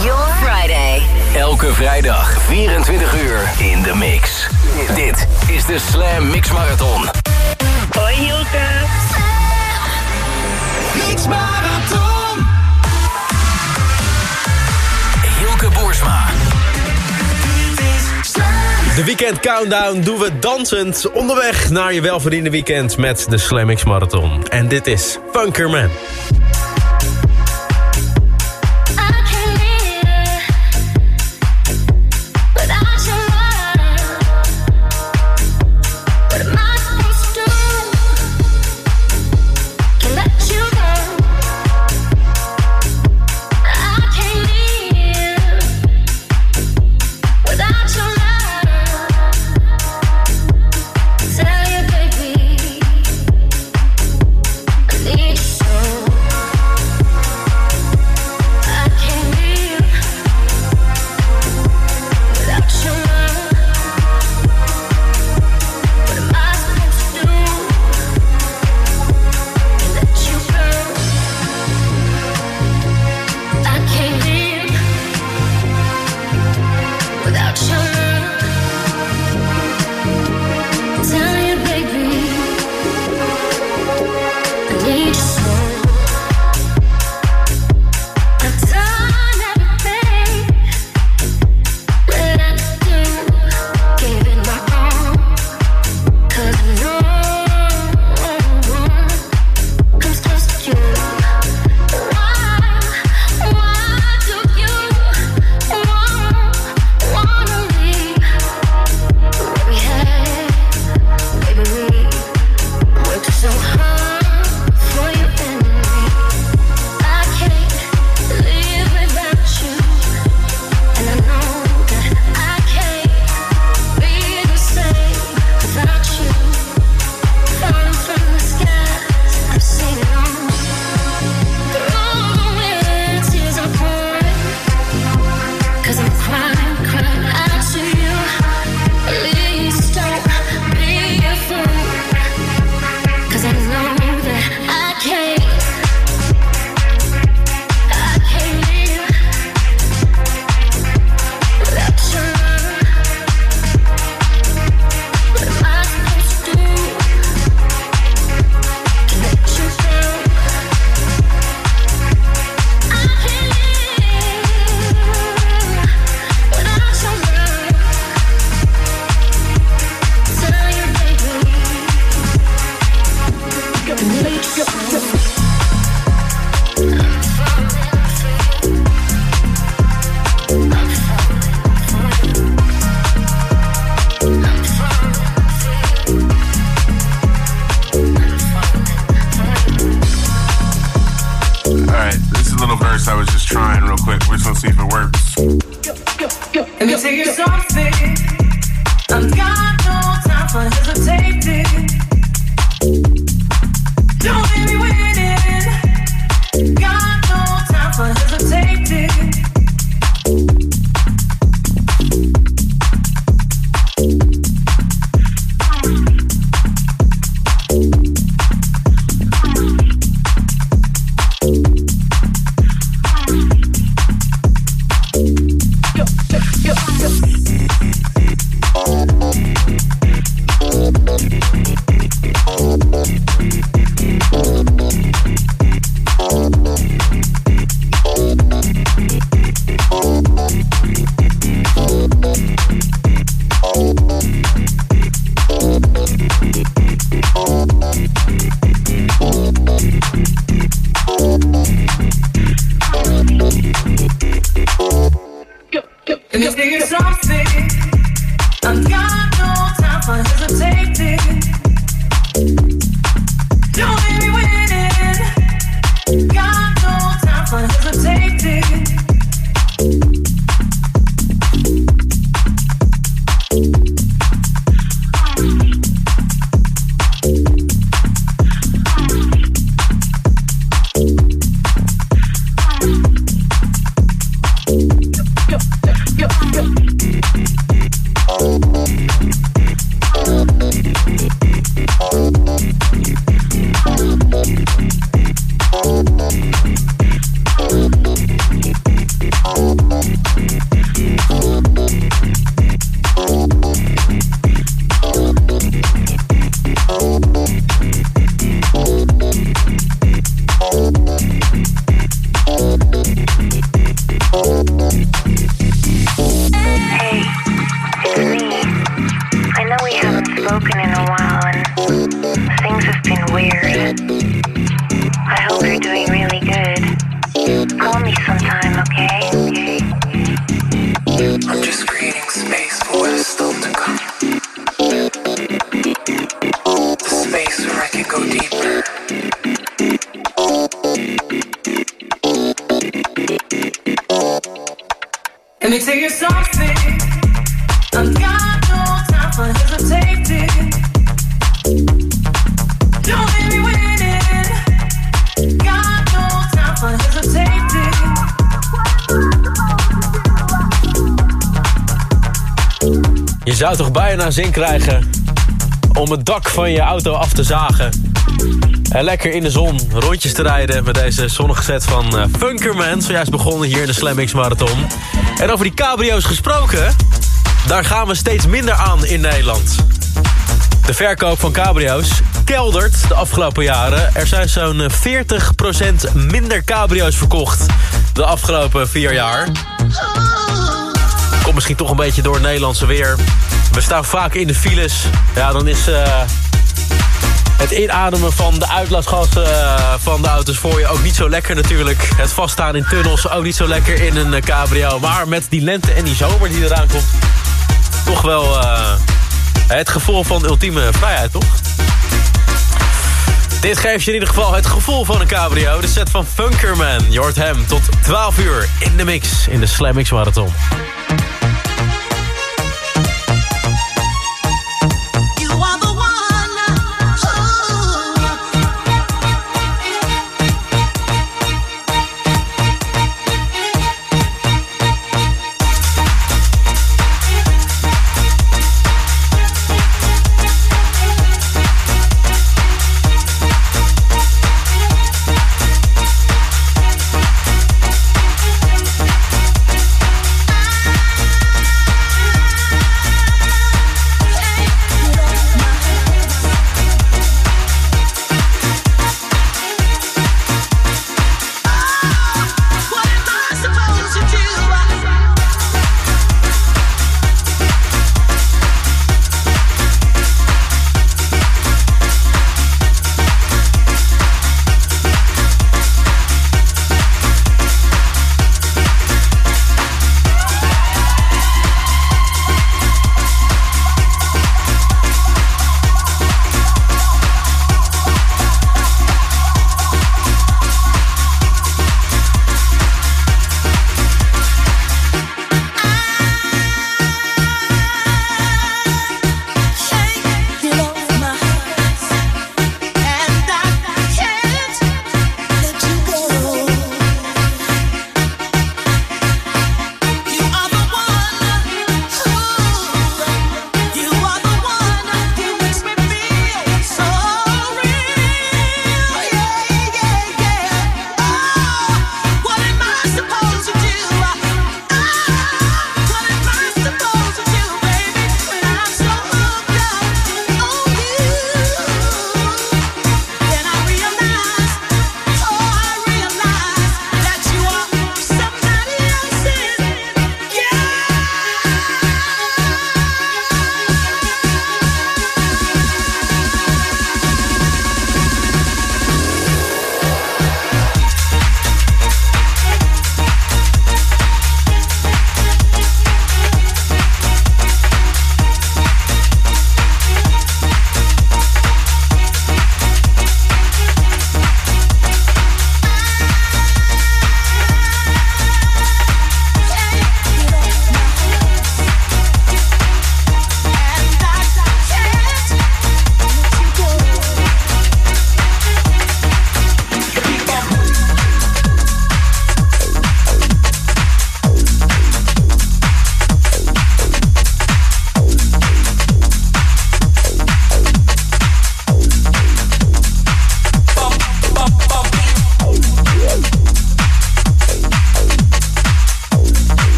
your Friday. Elke vrijdag 24 uur in de mix. Dit is de Slam Mix Marathon. Hoi Hielke. Mix Marathon. Hilke Boersma. De weekend countdown doen we dansend onderweg naar je welverdiende weekend met de Slam X Marathon. En dit is Funkerman. the zou toch bijna zin krijgen om het dak van je auto af te zagen. En lekker in de zon rondjes te rijden met deze zonnige set van eh, Funkerman. Zojuist begonnen hier in de Slam Marathon. En over die cabrio's gesproken, daar gaan we steeds minder aan in Nederland. De verkoop van cabrio's keldert de afgelopen jaren. Er zijn zo'n eh, 40% minder cabrio's verkocht de afgelopen vier jaar. Komt misschien toch een beetje door het Nederlandse weer. We staan vaak in de files. Ja, dan is eh, het inademen van de uitlaatgassen eh, van de auto's voor je ook niet zo lekker natuurlijk. Het vaststaan in tunnels ook niet zo lekker in een eh, cabrio. Maar met die lente en die zomer die eraan komt... toch wel het gevoel van ultieme vrijheid, toch? Dit geeft je in ieder geval het gevoel van een cabrio. De set van Funkerman. Je hoort hem tot 12 uur in de mix in de Slam Mix Marathon.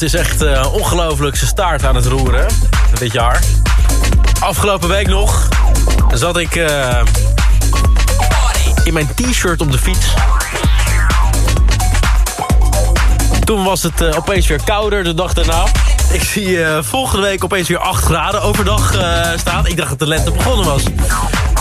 Maart is echt uh, ongelooflijk zijn staart aan het roeren. Dit jaar. Afgelopen week nog zat ik uh, in mijn t-shirt op de fiets. Toen was het uh, opeens weer kouder de dag daarna. Ik zie volgende week opeens weer 8 graden overdag staan. Ik dacht dat de lente begonnen was.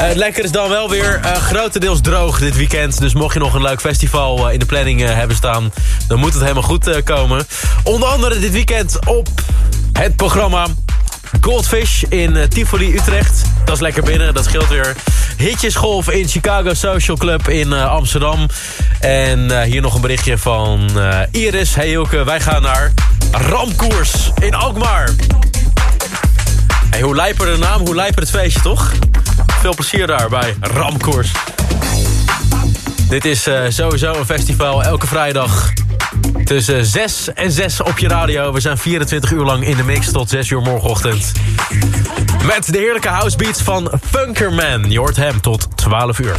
Uh, lekker is dan wel weer grotendeels droog dit weekend. Dus mocht je nog een leuk festival in de planning hebben staan... dan moet het helemaal goed komen. Onder andere dit weekend op het programma Goldfish in Tivoli, Utrecht. Dat is lekker binnen, dat scheelt weer. Hitjesgolf in Chicago Social Club in uh, Amsterdam. En uh, hier nog een berichtje van Iris. Hey Hilke, wij gaan naar Ramkoers in Alkmaar. Hey, hoe lijper de naam, hoe lijper het feestje, toch? Veel plezier daar bij Ramkoers. Dit is sowieso een festival elke vrijdag Tussen 6 en 6 op je radio. We zijn 24 uur lang in de mix tot 6 uur morgenochtend. Met de heerlijke housebeats van Funkerman. Je hoort hem tot 12 uur.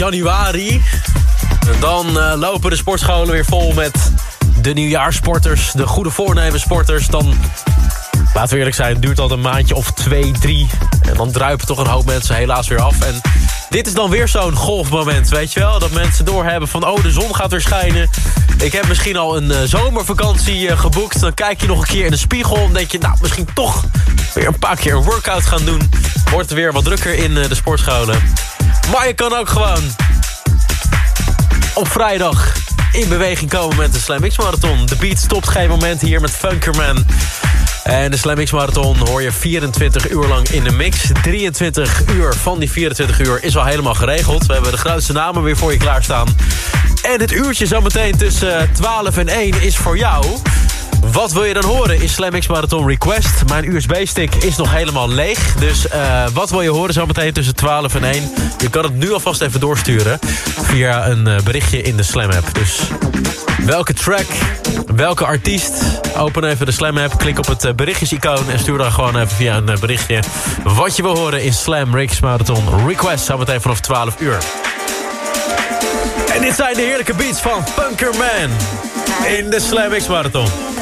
Januari. Dan uh, lopen de sportscholen weer vol met de nieuwjaarsporters, de goede voornemen sporters. Dan, laten we eerlijk zijn, het duurt al een maandje of twee, drie. En dan druipen toch een hoop mensen helaas weer af. En dit is dan weer zo'n golfmoment, weet je wel? Dat mensen doorhebben van, oh, de zon gaat weer schijnen. Ik heb misschien al een uh, zomervakantie uh, geboekt. Dan kijk je nog een keer in de spiegel en denk je... nou, misschien toch weer een paar keer een workout gaan doen. Wordt weer wat drukker in de sportscholen. Maar je kan ook gewoon op vrijdag in beweging komen met de Slam X Marathon. De beat stopt geen moment hier met Funkerman. En de Slam X Marathon hoor je 24 uur lang in de mix. 23 uur van die 24 uur is al helemaal geregeld. We hebben de grootste namen weer voor je klaarstaan. En het uurtje zometeen tussen 12 en 1 is voor jou. Wat wil je dan horen in Slam X Marathon Request? Mijn USB-stick is nog helemaal leeg. Dus uh, wat wil je horen zometeen tussen 12 en 1? Je kan het nu alvast even doorsturen via een uh, berichtje in de Slam app. Dus welke track, welke artiest? Open even de Slam app, klik op het uh, berichtjes-icoon... en stuur dan gewoon even via een berichtje wat je wil horen in Slam X Marathon Request. Zometeen vanaf 12 uur. En dit zijn de heerlijke beats van Punker Man. in de Slam Marathon.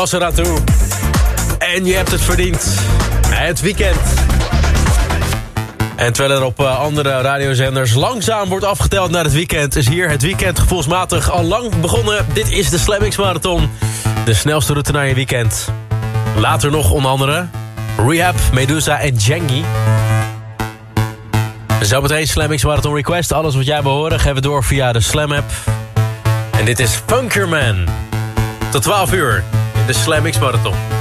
Was er aan toe. En je hebt het verdiend. Het weekend. En terwijl er op eh, andere radiozenders langzaam wordt afgeteld naar het weekend... is hier het weekend gevoelsmatig al lang begonnen. Dit is de Slammix Marathon. De snelste route naar je weekend. Later nog onder andere Rehab, Medusa en Jengi. Zometeen Slammix Marathon Request. Alles wat jij wil horen, geven we door via de Slam app. En dit is Funkerman. Tot 12 uur de Slammix Marathon.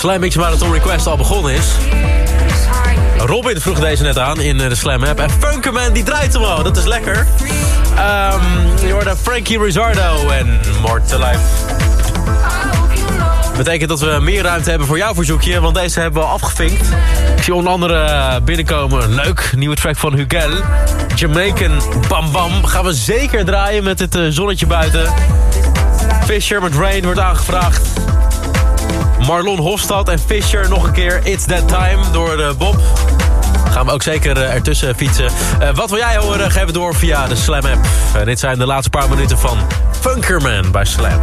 Slam Mix Marathon Request al begonnen is. Robin vroeg deze net aan in de Slam app. En Funkerman die draait hem al, dat is lekker. Um, je Frankie Rizzardo en More Life. Betekent dat we meer ruimte hebben voor jouw verzoekje, want deze hebben we al afgevinkt. Ik zie onder andere binnenkomen, leuk, nieuwe track van Hugel. Jamaican Bam Bam gaan we zeker draaien met het zonnetje buiten. Fisher met Rain wordt aangevraagd. Marlon Hofstad en Fisher nog een keer It's That Time door de Bob. Gaan we ook zeker ertussen fietsen. Uh, wat wil jij horen? Geef het door via de Slam app. En dit zijn de laatste paar minuten van Funkerman bij Slam.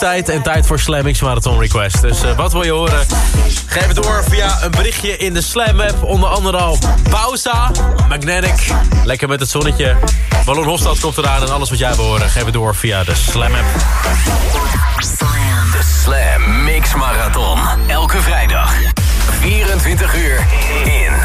Lunchtijd en tijd voor Slam Mix Marathon Request. Dus eh, wat wil je horen? Geef het door via een berichtje in de Slam app. Onder andere al Pausa, Magnetic. Lekker met het zonnetje. Ballon Hofstad komt eraan en alles wat jij wil horen. Geef het door via de Slam app. De Slam Marathon. Elke vrijdag. 24 uur in.